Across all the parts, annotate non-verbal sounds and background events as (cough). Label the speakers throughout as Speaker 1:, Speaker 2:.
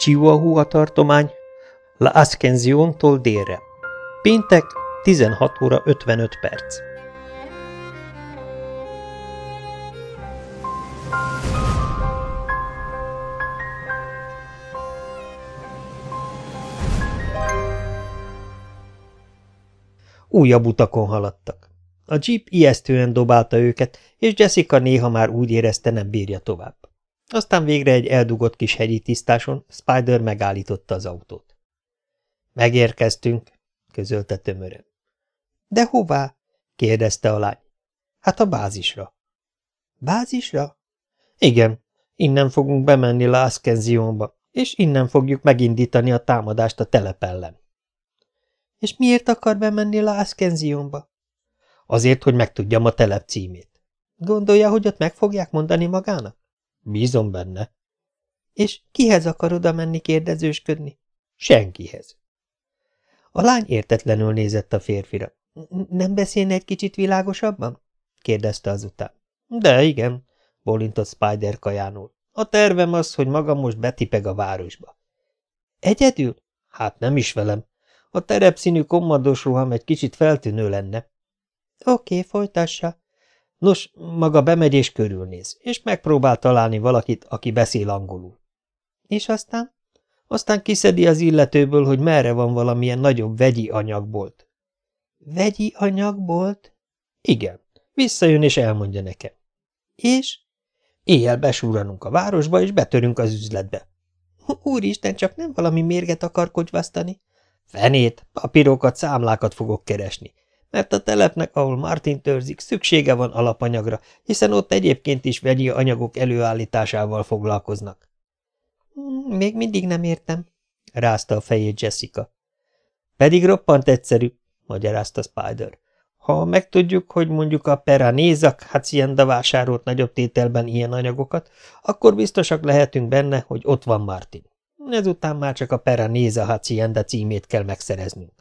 Speaker 1: Chihuahua tartomány, La Ascension-tól délre. Péntek, 16 óra 55 perc. Újabb utakon haladtak. A jeep ijesztően dobálta őket, és Jessica néha már úgy érezte, nem bírja tovább. Aztán végre egy eldugott kis hegyi tisztáson Spider megállította az autót. Megérkeztünk, közölte tömören. De hová? kérdezte a lány. Hát a bázisra. Bázisra? Igen, innen fogunk bemenni La Ascensionba, és innen fogjuk megindítani a támadást a telep ellen. És miért akar bemenni La Ascensionba? Azért, hogy megtudjam a telep címét. Gondolja, hogy ott meg fogják mondani magának? Bízom benne. És kihez akar oda menni kérdezősködni? Senkihez. A lány értetlenül nézett a férfira. Nem beszélne egy kicsit világosabban? kérdezte azután. De igen, bólintott Spider kajánul. A tervem az, hogy maga most betipeg a városba. Egyedül? Hát nem is velem. A terepszínű kommandos ruham egy kicsit feltűnő lenne. Oké, folytassa. Nos, maga bemegy és körülnéz, és megpróbál találni valakit, aki beszél angolul. És aztán? Aztán kiszedi az illetőből, hogy merre van valamilyen nagyobb vegyi anyagbolt. Vegyi anyagbolt? Igen. Visszajön és elmondja nekem. És? Éjjel besúranunk a városba, és betörünk az üzletbe. Úristen, csak nem valami mérget akar kocsvasztani? Fenét, papírokat, számlákat fogok keresni, mert a telepnek, ahol Martin törzik, szüksége van alapanyagra, hiszen ott egyébként is vegyi anyagok előállításával foglalkoznak. Hmm, még mindig nem értem, rázta a fejét Jessica. Pedig roppant egyszerű, magyarázta Spider. Ha megtudjuk, hogy mondjuk a Peranézak Hacienda vásárolt nagyobb tételben ilyen anyagokat, akkor biztosak lehetünk benne, hogy ott van Martin. Ezután már csak a Peranéza Hacienda címét kell megszereznünk.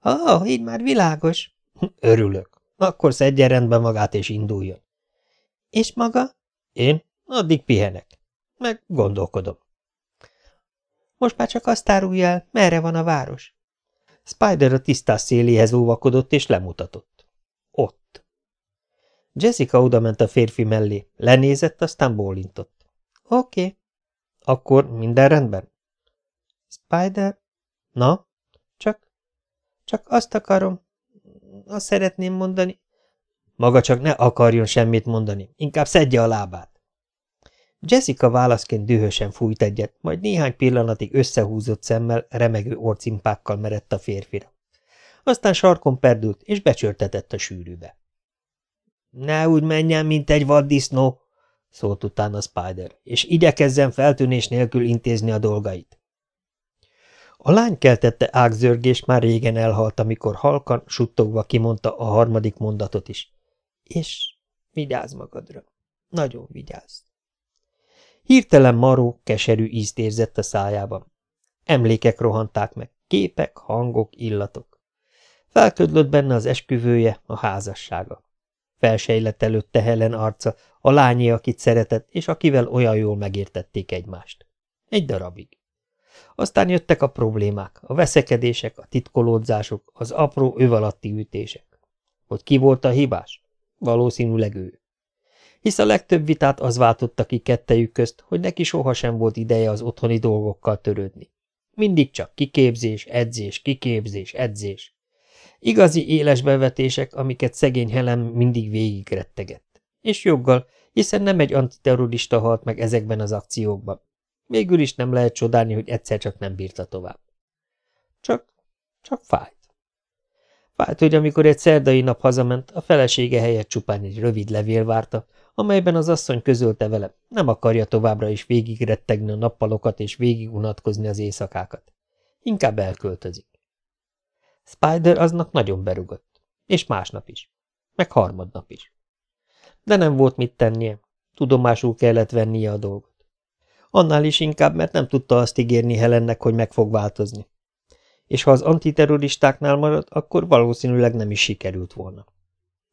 Speaker 1: Ah, oh, így már világos. Örülök. Akkor szedje rendbe magát és induljon. És maga? Én? Addig pihenek. Meg gondolkodom. Most már csak azt árulja el, merre van a város. Spider a tisztás széléhez óvakodott, és lemutatott. Ott. Jessica odament a férfi mellé, lenézett, aztán bólintott. Oké. Okay. Akkor minden rendben? Spider? Na? Csak, csak azt akarom, azt szeretném mondani. Maga csak ne akarjon semmit mondani, inkább szedje a lábát. Jessica válaszként dühösen fújt egyet, majd néhány pillanatig összehúzott szemmel, remegő orcimpákkal merett a férfira. Aztán sarkon perdült, és becsörtetett a sűrűbe. – Ne úgy menjen, mint egy vaddisznó! – szólt utána Spider, és igyekezzen feltűnés nélkül intézni a dolgait. A lány keltette ágzörgés már régen elhalt, amikor halkan, suttogva kimondta a harmadik mondatot is. És vigyázz magadra. Nagyon vigyázz. Hirtelen maró, keserű ízt érzett a szájában. Emlékek rohanták meg, képek, hangok, illatok. Felködlött benne az esküvője, a házassága. Felsejlett előtte Helen arca, a lányé, akit szeretett, és akivel olyan jól megértették egymást. Egy darabig. Aztán jöttek a problémák, a veszekedések, a titkolódzások, az apró öv alatti ütések. Hogy ki volt a hibás? Valószínűleg ő hisz a legtöbb vitát az váltotta ki kettejük közt, hogy neki sohasem volt ideje az otthoni dolgokkal törődni. Mindig csak kiképzés, edzés, kiképzés, edzés. Igazi éles bevetések, amiket szegény Helen mindig végig rettegett. És joggal, hiszen nem egy antiterrorista halt meg ezekben az akciókban. Végül is nem lehet csodálni, hogy egyszer csak nem bírta tovább. Csak, csak fájt. Fájt, hogy amikor egy szerdai nap hazament, a felesége helyett csupán egy rövid levél várta, amelyben az asszony közölte vele, nem akarja továbbra is végigrettegni a nappalokat és végigunatkozni az éjszakákat. Inkább elköltözik. Spider aznap nagyon berugott, és másnap is, meg harmadnap is. De nem volt mit tennie, tudomásul kellett vennie a dolgot. Annál is inkább, mert nem tudta azt ígérni Helennek, hogy meg fog változni. És ha az antiterroristáknál marad, akkor valószínűleg nem is sikerült volna.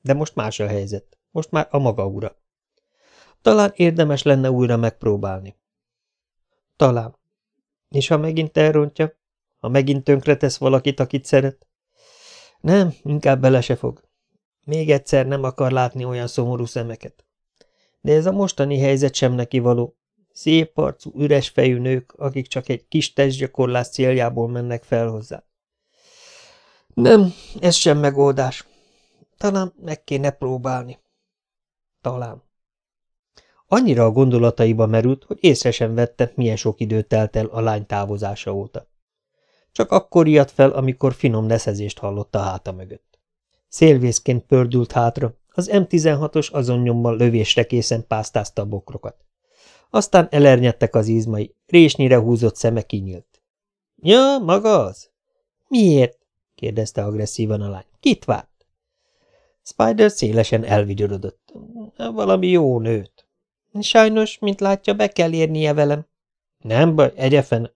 Speaker 1: De most más a helyzet, most már a maga ura. Talán érdemes lenne újra megpróbálni. Talán. És ha megint elrontja? Ha megint tönkretesz valakit, akit szeret? Nem, inkább bele se fog. Még egyszer nem akar látni olyan szomorú szemeket. De ez a mostani helyzet sem neki való. Szép arcú, üres fejű nők, akik csak egy kis testgyakorlás céljából mennek fel hozzá. Nem, ez sem megoldás. Talán meg kéne próbálni. Talán. Annyira a gondolataiba merült, hogy észre sem vette, milyen sok idő telt el a lány távozása óta. Csak akkor ijadt fel, amikor finom neszezést hallott a háta mögött. Szélvészként pördült hátra, az M16-os azon nyommal lövésre készen pásztázta a bokrokat. Aztán elernyedtek az izmai, résnyire húzott szeme kinyílt. – Ja, maga az? – Miért? – kérdezte agresszívan a lány. – Kit várt? Spider szélesen elvigyorodott. – Valami jó nőt. – Sajnos, mint látja, be kell érnie velem. – Nem baj, egyefen.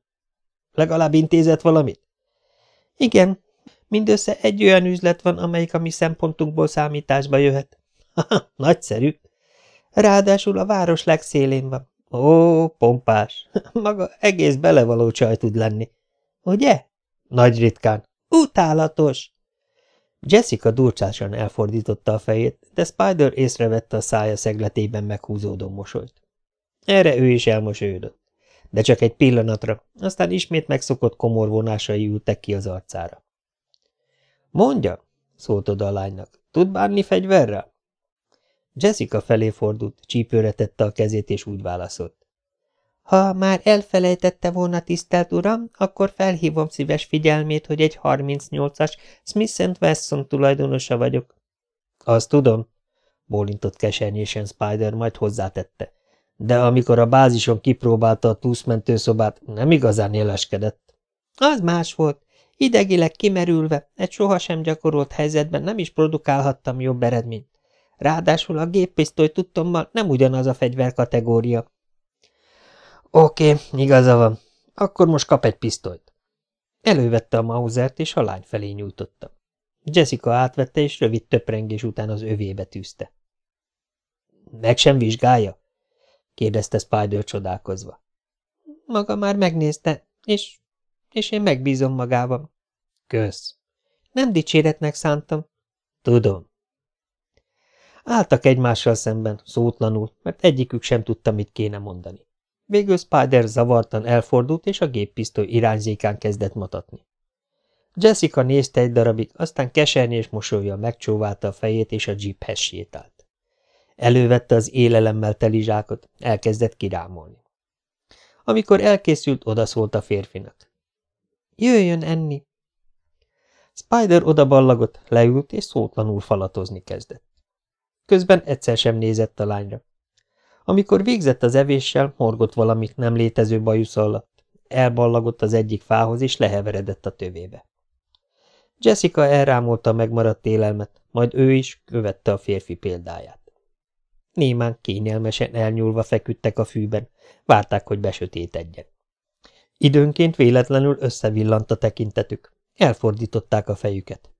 Speaker 1: Legalább intézett valamit? – Igen, mindössze egy olyan üzlet van, amelyik a mi szempontunkból számításba jöhet. (laughs) – Nagyszerű. Ráadásul a város legszélén van. Ó, pompás, (laughs) maga egész belevaló csaj tud lenni. Ugye? Nagy ritkán. Utálatos! Jessica durcsásan elfordította a fejét, de Spider észrevette a szája szegletében meghúzódó mosolyt. Erre ő is elmosolyodott, de csak egy pillanatra, aztán ismét megszokott komor vonásai ültek ki az arcára. Mondja, szólt oda a lánynak, tud bánni fegyverrel? Jessica felé fordult, csípőre tette a kezét, és úgy válaszolt. Ha már elfelejtette volna, tisztelt uram, akkor felhívom szíves figyelmét, hogy egy 38-as Smith Wesson tulajdonosa vagyok. Azt tudom, bólintott kesernyésen Spider, majd hozzátette. De amikor a bázison kipróbálta a túszmentőszobát, nem igazán éleskedett. Az más volt. Idegileg kimerülve, egy sohasem gyakorolt helyzetben nem is produkálhattam jobb eredményt. Ráadásul a géppisztoly tudtommal nem ugyanaz a fegyver kategória. Oké, igaza van. Akkor most kap egy pisztolyt. Elővette a mauzert, és a lány felé nyújtotta. Jessica átvette, és rövid töprengés után az övébe tűzte. Meg sem vizsgálja? kérdezte Spider csodálkozva. Maga már megnézte, és, és én megbízom magában. Kösz. Nem dicséretnek szántam. Tudom. Álltak egymással szemben, szótlanul, mert egyikük sem tudta, mit kéne mondani. Végül Spider zavartan elfordult, és a géppisztoly irányzékán kezdett matatni. Jessica nézte egy darabig, aztán kesernyés mosolya megcsóválta a fejét, és a jeephez sétált. Elővette az élelemmel teli zsákot, elkezdett kirámolni. Amikor elkészült, odaszólt a férfinak. Jöjjön enni! Spider odaballagott, leült, és szótlanul falatozni kezdett. Közben egyszer sem nézett a lányra. Amikor végzett az evéssel, morgott valamit nem létező bajusz alatt. Elballagott az egyik fához, és leheveredett a tövébe. Jessica elrámolta a megmaradt élelmet, majd ő is követte a férfi példáját. Némán kényelmesen elnyúlva feküdtek a fűben, várták, hogy besötétedjen. Időnként véletlenül összevillant a tekintetük, elfordították a fejüket.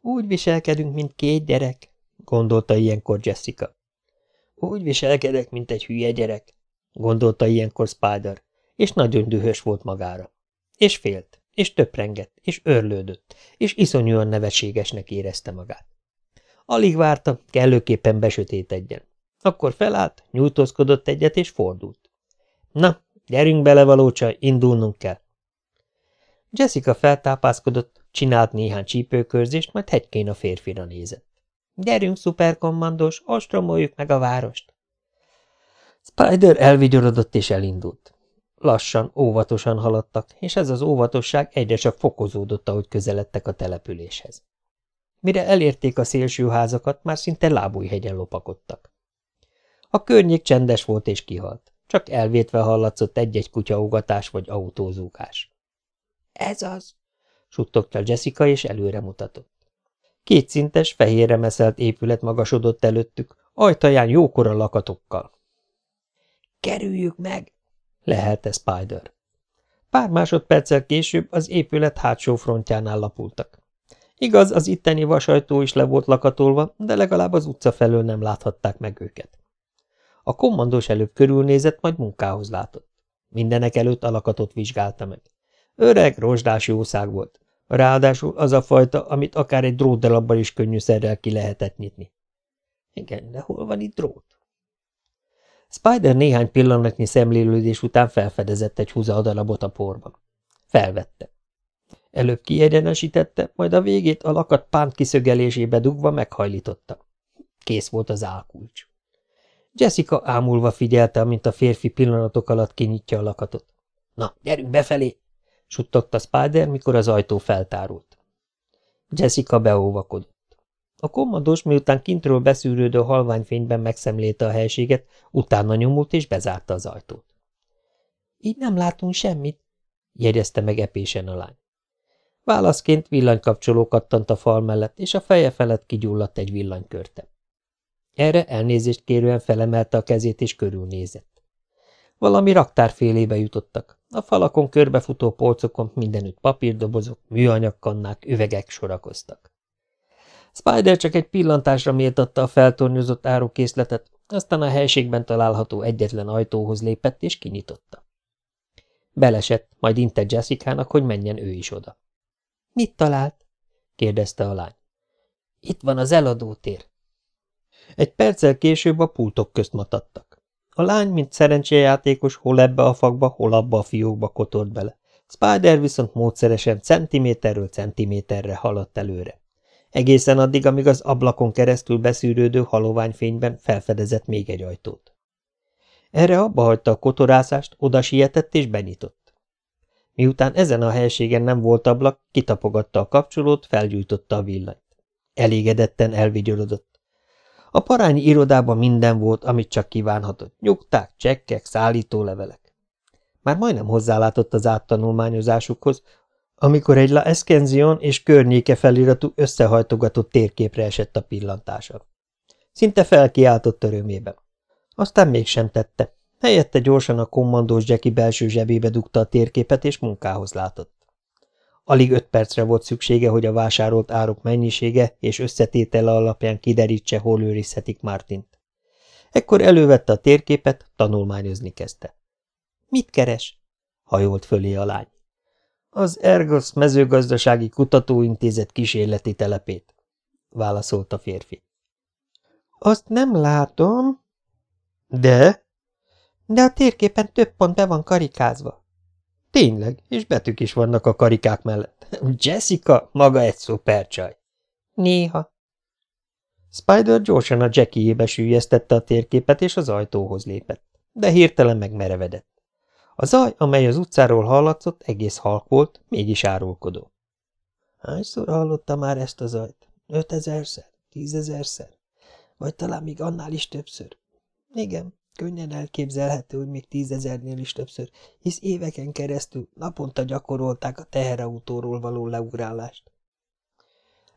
Speaker 1: Úgy viselkedünk, mint két gyerek, gondolta ilyenkor Jessica. Úgy viselkedek, mint egy hülye gyerek, gondolta ilyenkor Spider, és nagyon dühös volt magára. És félt, és töprengett, és örlődött, és iszonyúan nevetségesnek érezte magát. Alig várta, kellőképpen besötétedjen. Akkor felállt, nyújtózkodott egyet, és fordult. Na, gyerünk bele, valócsa, indulnunk kell. Jessica feltápászkodott, csinált néhány csípőkörzést, majd hegykén a férfira nézett. Gyerünk, szuperkommandos, ostromoljuk meg a várost! Spider elvigyorodott és elindult. Lassan, óvatosan haladtak, és ez az óvatosság egyre csak fokozódott, ahogy közeledtek a településhez. Mire elérték a szélső házakat, már szinte lábújhegyen lopakodtak. A környék csendes volt és kihalt, csak elvétve hallatszott egy-egy kutyaugatás vagy autózúgás. – Ez az! – suttogta Jessica, és előre mutatott. Kétszintes, fehérre meszelt épület magasodott előttük, ajtaján jókora lakatokkal. Kerüljük meg! lehelte Spider. Pár másodperccel később az épület hátsó frontjánál lapultak. Igaz, az itteni vasajtó is le volt lakatolva, de legalább az utca felől nem láthatták meg őket. A kommandós előbb körülnézett, majd munkához látott. Mindenek előtt alakatot vizsgálta meg. Öreg, rozsdás jószág volt. Ráadásul az a fajta, amit akár egy drótdalabban is könnyűszerrel ki lehetett nyitni. Igen, de hol van itt drót? Spider néhány pillanatnyi szemlélődés után felfedezett egy húzadarabot a porban. Felvette. Előbb kiegyenesítette, majd a végét a lakat pánt kiszögelésébe dugva meghajlította. Kész volt az álkulcs. Jessica ámulva figyelte, amint a férfi pillanatok alatt kinyitja a lakatot. – Na, gyerünk befelé! – suttogta Spider, mikor az ajtó feltárult. Jessica beóvakodott. A kommandós miután kintről beszűrődő halványfényben megszemlélte a helységet, utána nyomult és bezárta az ajtót. – Így nem látunk semmit – jegyezte meg epésen a lány. Válaszként villanykapcsoló kattant a fal mellett, és a feje felett kigyulladt egy villanykörte. Erre elnézést kérően felemelte a kezét és körülnézett. Valami raktárfélébe jutottak. A falakon körbefutó polcokon mindenütt papírdobozok, műanyagkannák, üvegek sorakoztak. Spider csak egy pillantásra méltatta a feltornyozott árukészletet, aztán a helységben található egyetlen ajtóhoz lépett és kinyitotta. Belesett, majd intett Jessica-nak, hogy menjen ő is oda. – Mit talált? – kérdezte a lány. – Itt van az eladótér. Egy perccel később a pultok közt matadtak. A lány, mint szerencséjátékos, hol ebbe a fakba, hol abba a fiókba kotort bele. Spider viszont módszeresen centiméterről centiméterre haladt előre. Egészen addig, amíg az ablakon keresztül beszűrődő haloványfényben felfedezett még egy ajtót. Erre abba hagyta a kotorászást, oda sietett és benyitott. Miután ezen a helységen nem volt ablak, kitapogatta a kapcsolót, felgyújtotta a villanyt. Elégedetten elvigyorodott. A parányi irodában minden volt, amit csak kívánhatott. Nyugták, csekkek, szállítólevelek. Már majdnem hozzálátott az áttanulmányozásukhoz, amikor egy La Escenzion és környéke feliratú összehajtogatott térképre esett a pillantása. Szinte felkiáltott örömében. Aztán mégsem tette. Helyette gyorsan a kommandós Jackie belső zsebébe dugta a térképet, és munkához látott. Alig öt percre volt szüksége, hogy a vásárolt áruk mennyisége és összetétele alapján kiderítse, hol őrizhetik Martint. Ekkor elővette a térképet, tanulmányozni kezdte. – Mit keres? – hajolt fölé a lány. – Az Ergos mezőgazdasági kutatóintézet kísérleti telepét – válaszolt a férfi. – Azt nem látom. – De? – De a térképen több pont be van karikázva. Tényleg, és betűk is vannak a karikák mellett. (laughs) Jessica maga egy szupercsaj. Néha. Spider gyorsan a Jackie-ébe sűjesztette a térképet, és az ajtóhoz lépett, de hirtelen megmerevedett. A zaj, amely az utcáról hallatszott, egész halk volt, mégis árulkodó. Hányszor hallotta már ezt a zajt? Ötezerszer? Tízezerszer? Vagy talán még annál is többször? Igen, Könnyen elképzelhető, hogy még tízezernél is többször, hisz éveken keresztül naponta gyakorolták a teherautóról való leugrálást.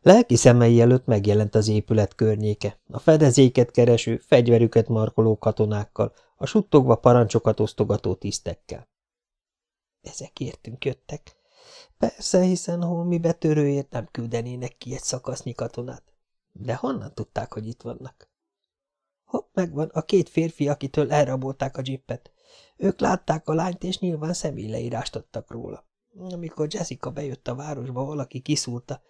Speaker 1: Lelki szemei előtt megjelent az épület környéke, a fedezéket kereső, fegyverüket markoló katonákkal, a suttogva parancsokat osztogató tisztekkel. Ezek értünk jöttek. Persze, hiszen holmi betörőért nem küldenének ki egy szakasznyi katonát. De honnan tudták, hogy itt vannak? Hopp, megvan, a két férfi, akitől elrabolták a dzsippet. Ők látták a lányt, és nyilván személyleírást adtak róla. Amikor Jessica bejött a városba, valaki kiszúrta,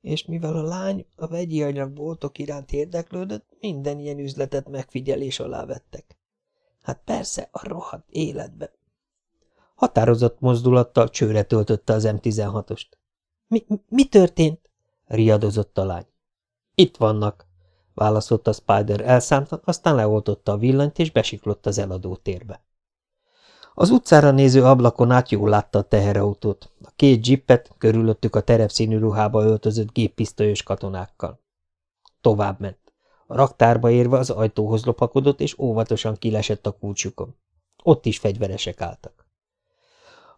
Speaker 1: és mivel a lány a vegyi anyagboltok iránt érdeklődött, minden ilyen üzletet megfigyelés alá vettek. Hát persze, a rohadt életbe. Határozott mozdulattal csőre töltötte az M16-ost. Mi, mi történt? riadozott a lány. Itt vannak, válaszolta Spider elszántan, aztán leoltotta a villanyt, és besiklott az eladó térbe. Az utcára néző ablakon át jól látta a teherautót, a két dzsippet, körülöttük a terepszínű ruhába öltözött géppisztolyos katonákkal. Tovább ment. A raktárba érve az ajtóhoz lopakodott, és óvatosan kilesett a kulcsukon. Ott is fegyveresek álltak.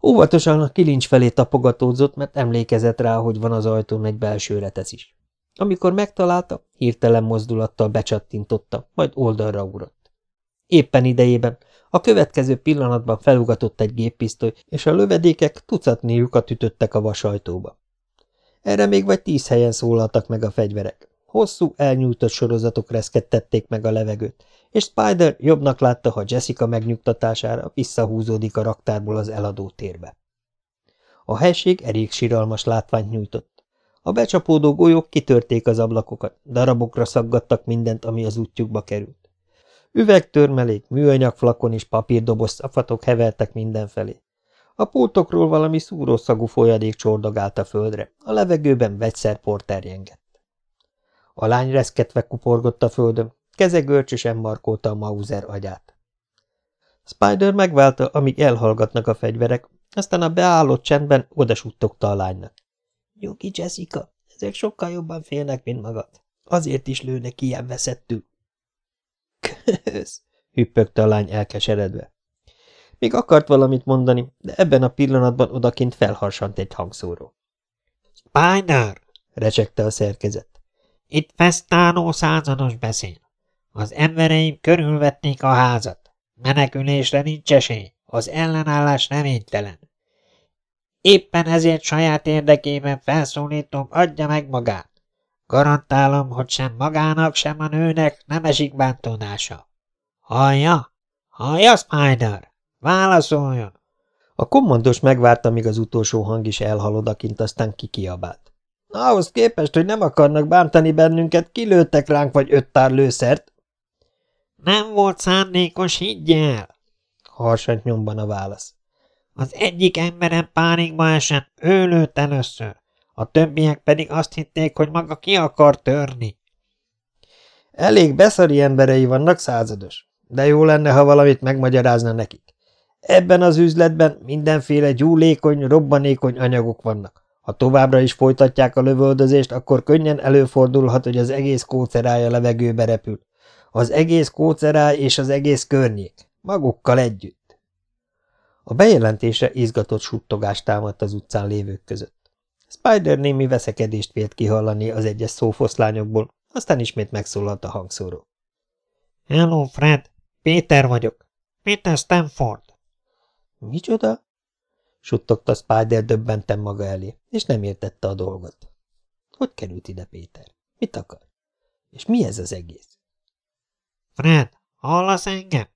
Speaker 1: Óvatosan a kilincs felé tapogatódzott, mert emlékezett rá, hogy van az ajtón egy belső retesz is. Amikor megtalálta, hirtelen mozdulattal becsattintotta, majd oldalra ugrott. Éppen idejében a következő pillanatban felugatott egy géppisztoly, és a lövedékek tucatni lyukat ütöttek a vasajtóba. Erre még vagy tíz helyen szólaltak meg a fegyverek. hosszú, elnyújtott sorozatok reszkettették meg a levegőt, és Spider jobbnak látta, ha Jessica megnyugtatására visszahúzódik a raktárból az eladó térbe. A helység elég siralmas látványt nyújtott. A becsapódó golyók kitörték az ablakokat, darabokra szaggattak mindent, ami az útjukba került. Üvegtörmelék, műanyag flakon és papírdoboz szafatok hevertek mindenfelé. A pultokról valami szúrószagú folyadék csordogált a földre, a levegőben vegyszerpor terjengett. A lány reszketve kuporgott a földön, keze görcsösen markolta a Mauser agyát. Spider megválta, amíg elhallgatnak a fegyverek, aztán a beállott csendben odasuttogta a lánynak. – Nyugi, Jessica, ezek sokkal jobban félnek, mint magad. Azért is lőnek ilyen veszettül. – Kösz! – hüppögte a lány elkeseredve. Még akart valamit mondani, de ebben a pillanatban odakint felharsant egy hangszóró.
Speaker 2: – Spider!
Speaker 1: – recsegte a szerkezet.
Speaker 2: – Itt fesztáló százados beszél. Az embereim körülvették a házat. Menekülésre nincs esély. Az ellenállás reménytelen. Éppen ezért saját érdekében felszólítom, adja meg magát. Garantálom, hogy sem magának, sem a nőnek nem esik bántódása. Hallja? Hallja, Spider? Válaszoljon!
Speaker 1: A kommandos megvárta, míg az utolsó hang is elhalodakint, aztán kikiabált. Ahhoz képest, hogy nem akarnak bántani bennünket, kilőttek ránk vagy öt tár lőszert.
Speaker 2: Nem volt szándékos, higgyel!
Speaker 1: Harsant nyomban a válasz.
Speaker 2: Az egyik emberem pánikba esett, ő lőtt először, a többiek pedig azt hitték, hogy maga ki akar törni.
Speaker 1: Elég beszari emberei vannak, százados, de jó lenne, ha valamit megmagyarázna nekik. Ebben az üzletben mindenféle gyúlékony, robbanékony anyagok vannak. Ha továbbra is folytatják a lövöldözést, akkor könnyen előfordulhat, hogy az egész kócerája levegőbe repül. Az egész kóceráj és az egész környék. Magukkal együtt. A bejelentése izgatott suttogást támadt az utcán lévők között. Spider némi veszekedést vélt kihallani az egyes szófoszlányokból, aztán ismét megszólalt a hangszóró.
Speaker 2: – Hello, Fred! Péter vagyok. Péter Stanford.
Speaker 1: – Micsoda? – suttogta Spider döbbenten maga elé, és nem értette a dolgot. Hogy került ide Péter? Mit akar? És mi ez az egész?
Speaker 2: Fred, hallasz engem?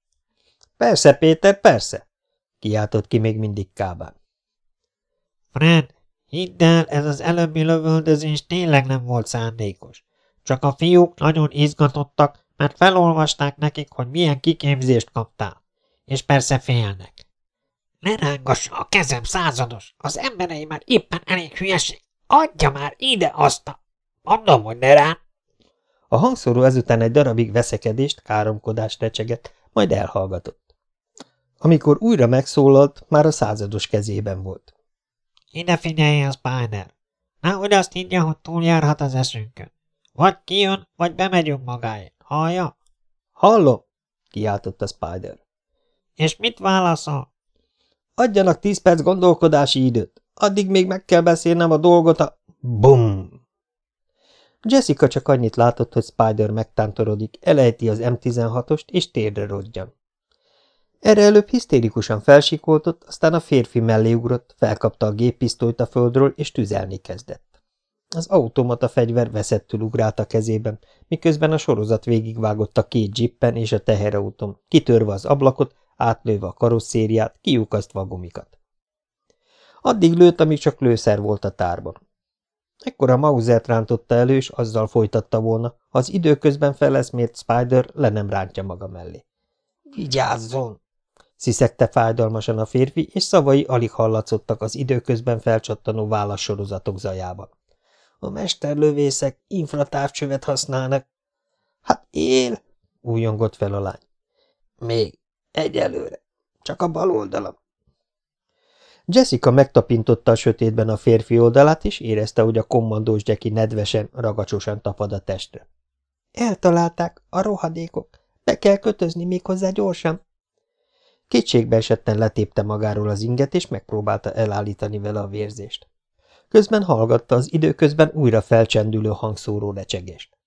Speaker 1: Persze, Péter, persze, kiáltott ki még mindig kábán.
Speaker 2: Fred, hidd el, ez az előbbi lövöldözés tényleg nem volt szándékos. Csak a fiúk nagyon izgatottak, mert felolvasták nekik, hogy milyen kiképzést kaptál. És persze félnek. Ne rángassa a kezem, százados! Az emberei már éppen elég hülyeség. Adja már ide azt a... Mondom, hogy ne rá!
Speaker 1: A hangszóró ezután egy darabig veszekedést, káromkodást recsegett, majd elhallgatott. Amikor újra megszólalt, már a százados kezében volt.
Speaker 2: Ide figyelj, Spider! Nehogy azt higgye, hogy túljárhat az eszünkön. Vagy kijön, vagy bemegyünk magáért. Hallja?
Speaker 1: Hallom, kiáltotta Spider.
Speaker 2: És mit válaszol?
Speaker 1: Adjanak tíz perc gondolkodási időt. Addig még meg kell beszélnem a dolgot a... Bum! Jessica csak annyit látott, hogy Spider megtántorodik, elejti az M16-ost, és térdre rodjan. Erre előbb hisztérikusan felsikoltott, aztán a férfi mellé ugrott, felkapta a géppisztolyt a földről, és tüzelni kezdett. Az automata fegyver veszettül ugrált a kezében, miközben a sorozat végigvágott a két jippen és a teherautón, kitörve az ablakot, átlőve a karosszériát, kiukasztva a gumikat. Addig lőtt, amíg csak lőszer volt a tárban. Ekkor a Mausert rántotta elő, és azzal folytatta volna, ha az időközben feleszmért Spider le nem rántja maga mellé. – Vigyázzon! – sziszegte fájdalmasan a férfi, és szavai alig hallatszottak az időközben felcsattanó válaszsorozatok zajában. – A mesterlövészek infratávcsövet használnak. – Hát él! – újongott fel a lány. – Még egyelőre. Csak a bal oldalam. Jessica megtapintotta a sötétben a férfi oldalát, és érezte, hogy a kommandós Jackie nedvesen, ragacsosan tapad a testre. Eltalálták, a rohadékok. Be kell kötözni még hozzá gyorsan. Kétségbe esetten letépte magáról az inget, és megpróbálta elállítani vele a vérzést. Közben hallgatta az időközben újra felcsendülő hangszóró lecsegést.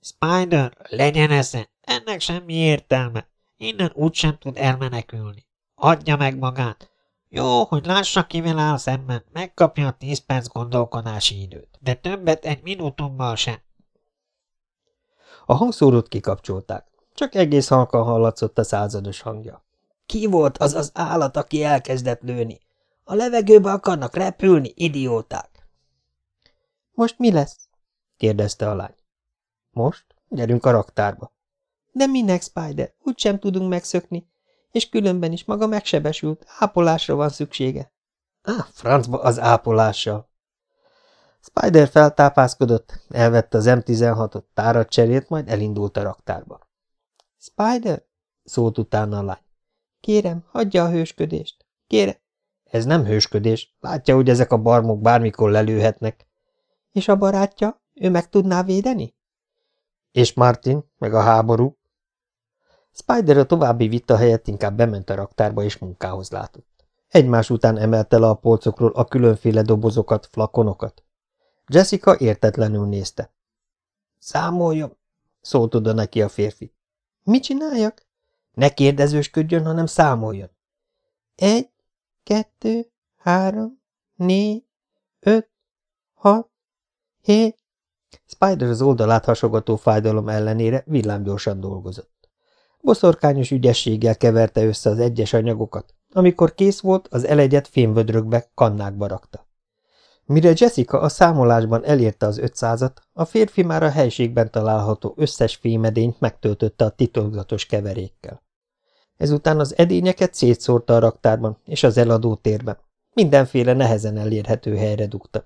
Speaker 2: Spider, legyen esze, ennek semmi értelme. Innen úgysem tud elmenekülni. Adja meg magát, jó, hogy lássa, kivel áll szemben, megkapja a tíz perc gondolkodási időt, de többet egy minutummal sem.
Speaker 1: A hangszórót kikapcsolták. Csak egész halkan hallatszott a százados hangja. Ki volt az az állat, aki elkezdett lőni? A levegőbe akarnak repülni, idióták! Most mi lesz? kérdezte a lány. Most? Gyerünk a raktárba. De minek, Spider? Úgy sem tudunk megszökni. És különben is maga megsebesült. Ápolásra van szüksége. Á, francba az ápolással. Spider feltápászkodott, elvette az M16-ot, tárat cserélt, majd elindult a raktárba. Spider? szólt utána a lány. Kérem, hagyja a hősködést. Kérem. Ez nem hősködés. Látja, hogy ezek a barmok bármikor lelőhetnek. És a barátja? Ő meg tudná védeni? És Martin, meg a háború? Spider a további vita helyett inkább bement a raktárba és munkához látott. Egymás után emelte le a polcokról a különféle dobozokat, flakonokat. Jessica értetlenül nézte. Számoljon, szólt oda neki a férfi. Mit csináljak? Ne kérdezősködjön, hanem számoljon. Egy, kettő, három, négy, öt, hat, hét. Spider az oldalát hasogató fájdalom ellenére villámgyorsan dolgozott. Boszorkányos ügyességgel keverte össze az egyes anyagokat, amikor kész volt, az elegyet fémvödrökbe, kannákba rakta. Mire Jessica a számolásban elérte az ötszázat, a férfi már a helységben található összes fémedényt megtöltötte a titokzatos keverékkel. Ezután az edényeket szétszórta a raktárban és az eladó térben. Mindenféle nehezen elérhető helyre dugta.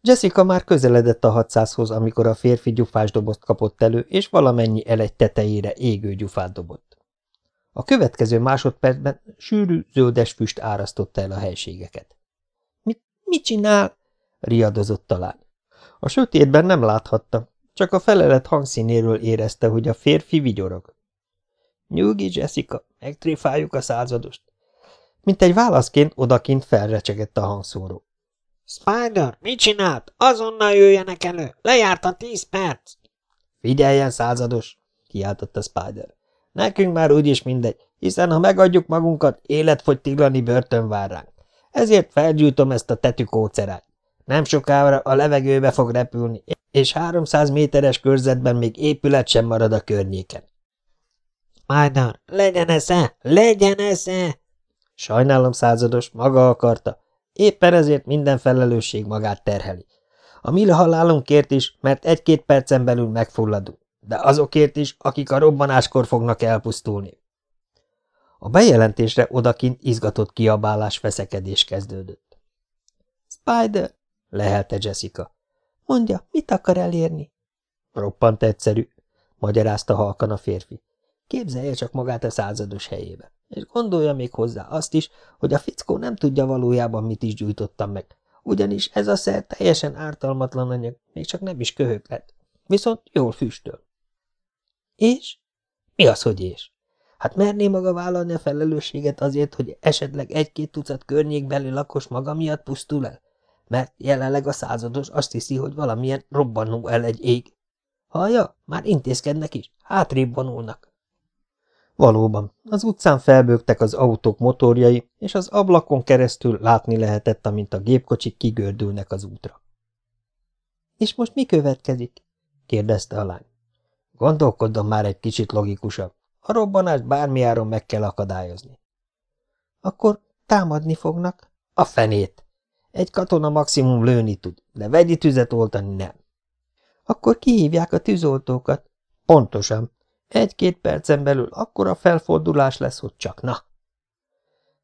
Speaker 1: Jessica már közeledett a 600-hoz, amikor a férfi gyufás dobozt kapott elő, és valamennyi elegy tetejére égő gyufát dobott. A következő másodpercben sűrű, zöldes füst árasztotta el a helységeket. Mit csinál? riadozott talán. A sötétben nem láthatta, csak a felelet hangszínéről érezte, hogy a férfi vigyorog. Nyugi, Jessica, megtréfáljuk a századost. Mint egy válaszként odakint felrecsegett a hangszóró.
Speaker 2: Spider, mit csinált? Azonnal jöjjenek elő! Lejárt a tíz perc!
Speaker 1: Figyeljen, százados! kiáltotta Spider. Nekünk már úgyis mindegy, hiszen ha megadjuk magunkat, életfogytiglani börtön vár ránk. Ezért felgyújtom ezt a tetükócerát. Nem sokára a levegőbe fog repülni, és 300 méteres körzetben még épület sem marad a környéken.
Speaker 2: Majdan, legyen esze, legyen esze!
Speaker 1: Sajnálom, százados, maga akarta. Éppen ezért minden felelősség magát terheli. A mi halálunkért is, mert egy-két percen belül megfulladunk, de azokért is, akik a robbanáskor fognak elpusztulni. A bejelentésre odakint izgatott kiabálás veszekedés kezdődött. – Spider! – lehelte Jessica. – Mondja, mit akar elérni? – Roppant egyszerű – magyarázta halkan a férfi. – Képzelje csak magát a százados helyébe, és gondolja még hozzá azt is, hogy a fickó nem tudja valójában, mit is gyújtottam meg, ugyanis ez a szer teljesen ártalmatlan anyag, még csak nem is köhög viszont jól füstöl. – És? – Mi az, hogy és? Hát merné maga vállalni a felelősséget azért, hogy esetleg egy-két tucat környékbeli lakos maga miatt pusztul el? Mert jelenleg a százados azt hiszi, hogy valamilyen robbanó el egy ég. Hallja, már intézkednek is, hátrébb vonulnak. Valóban, az utcán felbőgtek az autók motorjai, és az ablakon keresztül látni lehetett, amint a gépkocsik kigördülnek az útra. – És most mi következik? – kérdezte a lány. – Gondolkodom már egy kicsit logikusabb. A robbanást bármiáron meg kell akadályozni. Akkor támadni fognak? A fenét! Egy katona maximum lőni tud, de vegyi tüzet oltani nem. Akkor kihívják a tűzoltókat? Pontosan. Egy-két percen belül akkora felfordulás lesz, hogy csak na.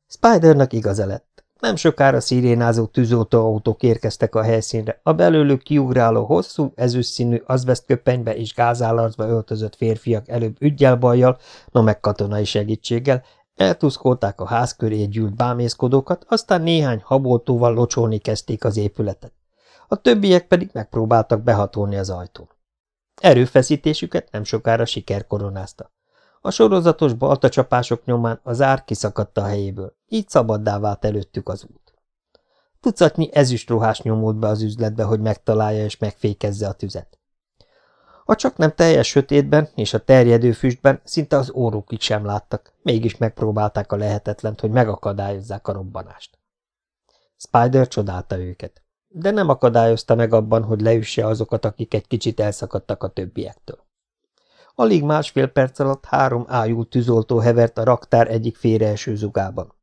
Speaker 1: Spidernak igaza lett. Nem sokára szirénázó tűzoltóautók érkeztek a helyszínre, a belőlük kiugráló hosszú, ezüstszínű azbesztköpenybe és gázállarcba öltözött férfiak előbb ügyelbajjal, no meg katonai segítséggel, eltuszkolták a ház köré gyűlt bámészkodókat, aztán néhány haboltóval locsolni kezdték az épületet. A többiek pedig megpróbáltak behatolni az ajtón. Erőfeszítésüket nem sokára siker koronázta. A sorozatos baltacsapások nyomán az ár kiszakadt a helyéből, így szabaddá vált előttük az út. Tucatnyi ezüstruhás nyomult be az üzletbe, hogy megtalálja és megfékezze a tüzet. A csak nem teljes sötétben és a terjedő füstben szinte az órukig sem láttak, mégis megpróbálták a lehetetlent, hogy megakadályozzák a robbanást. Spider csodálta őket. De nem akadályozta meg abban, hogy leüsse azokat, akik egy kicsit elszakadtak a többiektől. Alig másfél perc alatt három ájú tűzoltó hevert a raktár egyik félreeső zugában.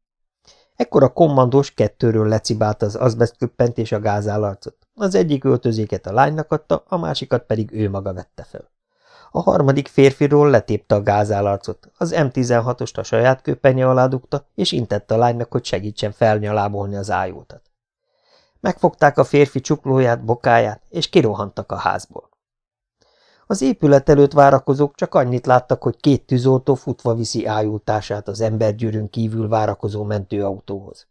Speaker 1: Ekkor a kommandós kettőről lecibálta az azbesztköppent és a gázállarcot. Az egyik öltözéket a lánynak adta, a másikat pedig ő maga vette fel. A harmadik férfiról letépte a gázállarcot, az M16-ost a saját köpenye alá dugta, és intette a lánynak, hogy segítsen felnyalábolni az ájótat. Megfogták a férfi csuklóját, bokáját, és kirohantak a házból. Az épület előtt várakozók csak annyit láttak, hogy két tűzoltó futva viszi ájultását az embergyűrűn kívül várakozó mentőautóhoz.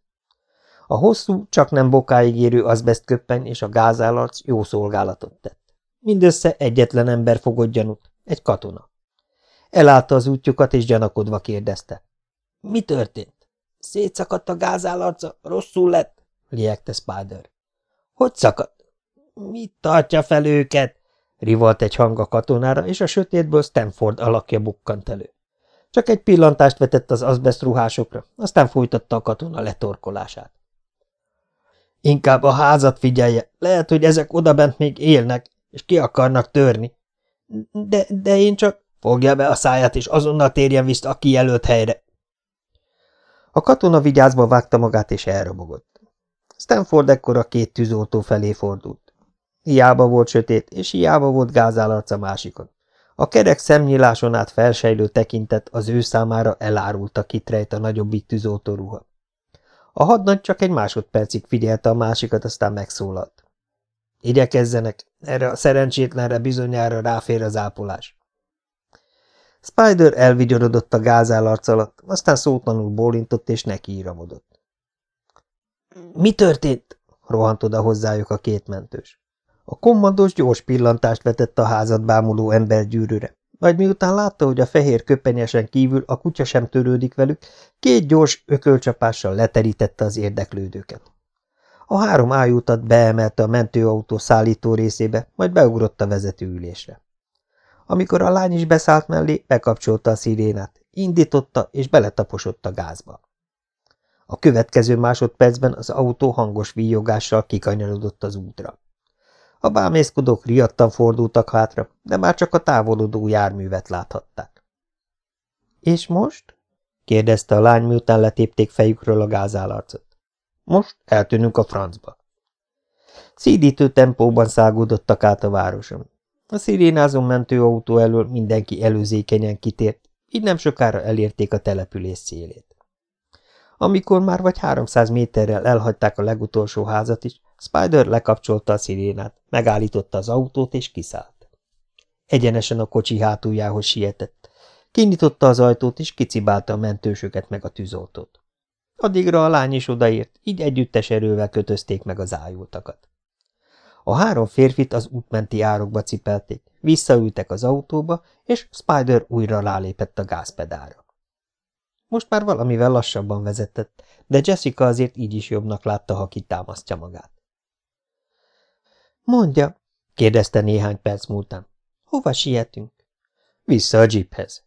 Speaker 1: A hosszú, csak nem bokáig érő azbesztköppen és a gázállarc jó szolgálatot tett. Mindössze egyetlen ember fogott gyanút, egy katona. Elállta az útjukat, és gyanakodva kérdezte. – Mi történt? – Szétszakadt a gázállarca, rosszul lett – liegte Spider. – Hogy szakadt? – Mit tartja fel őket? Rivolt egy hang a katonára, és a sötétből Stanford alakja bukkant elő. Csak egy pillantást vetett az azbest ruhásokra, aztán folytatta a katona letorkolását. Inkább a házat figyelje, lehet, hogy ezek odabent még élnek, és ki akarnak törni. De, de én csak... Fogja be a száját, és azonnal térjen vissza a kijelölt helyre. A katona vigyázba vágta magát, és elrobogott. Stanford ekkor a két tűzoltó felé fordult. Hiába volt sötét, és hiába volt gázállarc a másikon. A kerek szemnyíláson át felsejlő tekintet az ő számára elárulta kitrejt a nagyobbik tűzoltóruha. A hadnagy csak egy másodpercig figyelte a másikat, aztán megszólalt. Igyekezzenek, erre a szerencsétlenre bizonyára ráfér az ápolás. Spider elvigyorodott a gázállarc alatt, aztán szótlanul bólintott és nekiíramodott. – Mi történt? – rohant oda hozzájuk a két mentős. A kommandós gyors pillantást vetett a házat bámuló embergyűrűre, majd miután látta, hogy a fehér köpenyesen kívül a kutya sem törődik velük, két gyors ökölcsapással leterítette az érdeklődőket. A három ájútat beemelte a mentőautó szállító részébe, majd beugrott a vezetőülésre. Amikor a lány is beszállt mellé, bekapcsolta a szirénát, indította és beletaposott a gázba. A következő másodpercben az autó hangos víjogással kikanyarodott az útra. A bámészkodók riadtan fordultak hátra, de már csak a távolodó járművet láthatták. – És most? – kérdezte a lány, miután letépték fejükről a gázállarcot. – Most eltűnünk a francba. Szídítő tempóban szágódottak át a városon. A szirénázó mentőautó elől mindenki előzékenyen kitért, így nem sokára elérték a település szélét. Amikor már vagy háromszáz méterrel elhagyták a legutolsó házat is, Spider lekapcsolta a szirénát, megállította az autót és kiszállt. Egyenesen a kocsi hátuljához sietett. Kinyitotta az ajtót és kicibálta a mentősöket meg a tűzoltót. Addigra a lány is odaért, így együttes erővel kötözték meg az ájultakat. A három férfit az útmenti árokba cipelték, visszaültek az autóba, és Spider újra rálépett a gázpedára. Most már valamivel lassabban vezetett, de Jessica azért így is jobbnak látta, ha kitámasztja magát. Mondja, kérdezte néhány perc múltán. Hova sietünk? Vissza a jeephez.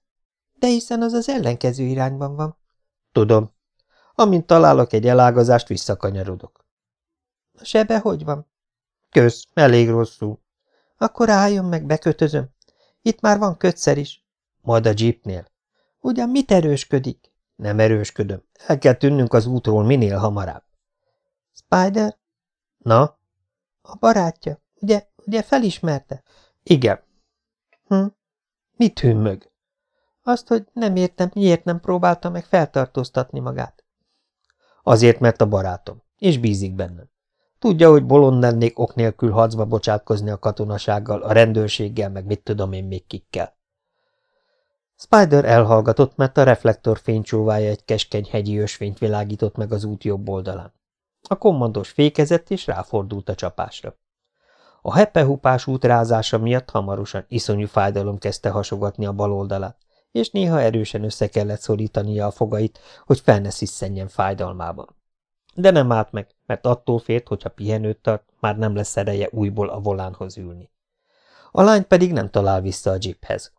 Speaker 1: De hiszen az az ellenkező irányban van. Tudom. Amint találok egy elágazást, visszakanyarodok. A sebe hogy van? Kösz, elég rosszul. Akkor álljon meg, bekötözöm. Itt már van kötszer is. Majd a jeepnél. Ugyan mit erősködik? Nem erősködöm. El kell tűnnünk az útról minél hamarabb. Spider? Na? A barátja, ugye, ugye felismerte? Igen. Hm? Mit hümmög? Azt, hogy nem értem, miért nem próbálta meg feltartóztatni magát. Azért, mert a barátom, és bízik bennem. Tudja, hogy bolond lennék ok nélkül harcba bocsátkozni a katonasággal, a rendőrséggel, meg mit tudom én még kikkel. Spider elhallgatott, mert a reflektor fénycsóvája egy keskeny hegyi ösvényt világított meg az út jobb oldalán. A kommandós fékezett és ráfordult a csapásra. A hepehupás útrázása miatt hamarosan iszonyú fájdalom kezdte hasogatni a bal oldalát, és néha erősen össze kellett szorítania a fogait, hogy fel ne sziszenjen fájdalmában. De nem állt meg, mert attól félt, hogyha pihenőt tart, már nem lesz ereje újból a volánhoz ülni. A lány pedig nem talál vissza a jeephez.